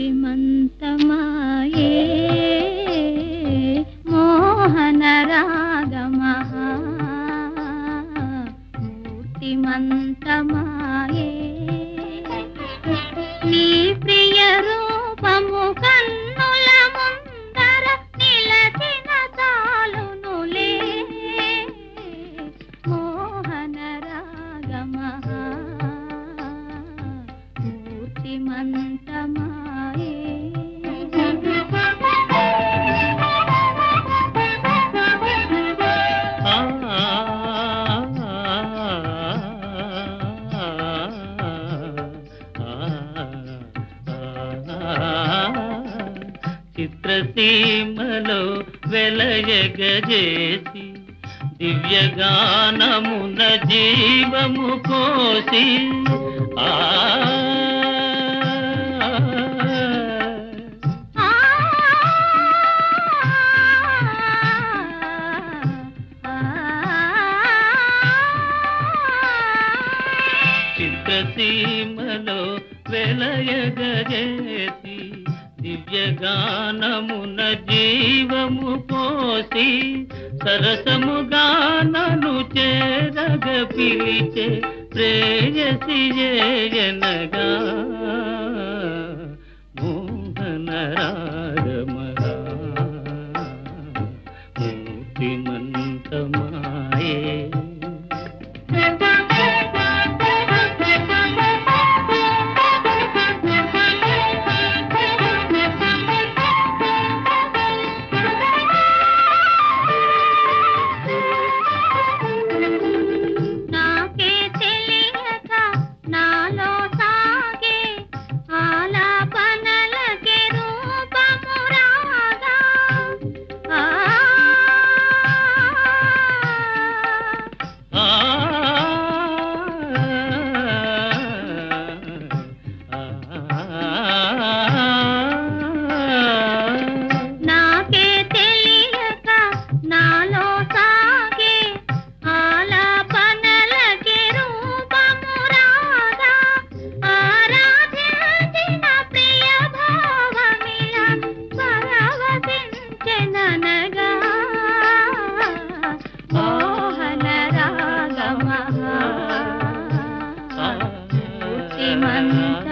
మతిమంతమాయే మోహన రాగమహ మూర్తిమంతమాయే. నీ ప్రియ రూపము కన్నుల ముందర నిలచిన చాలునులే మోహన రాగమహ మూర్తిమంతమా చిత్రసీమలో వెలయగజేసి దివ్యగానమున జీవము పోసి ఆ సీమలో వెలయగేసి దివ్యగానమున జీవము పోసి సరసముగా నను చేరగ పిలిచే ప్రేయసి జయనగా. మోహనరా मन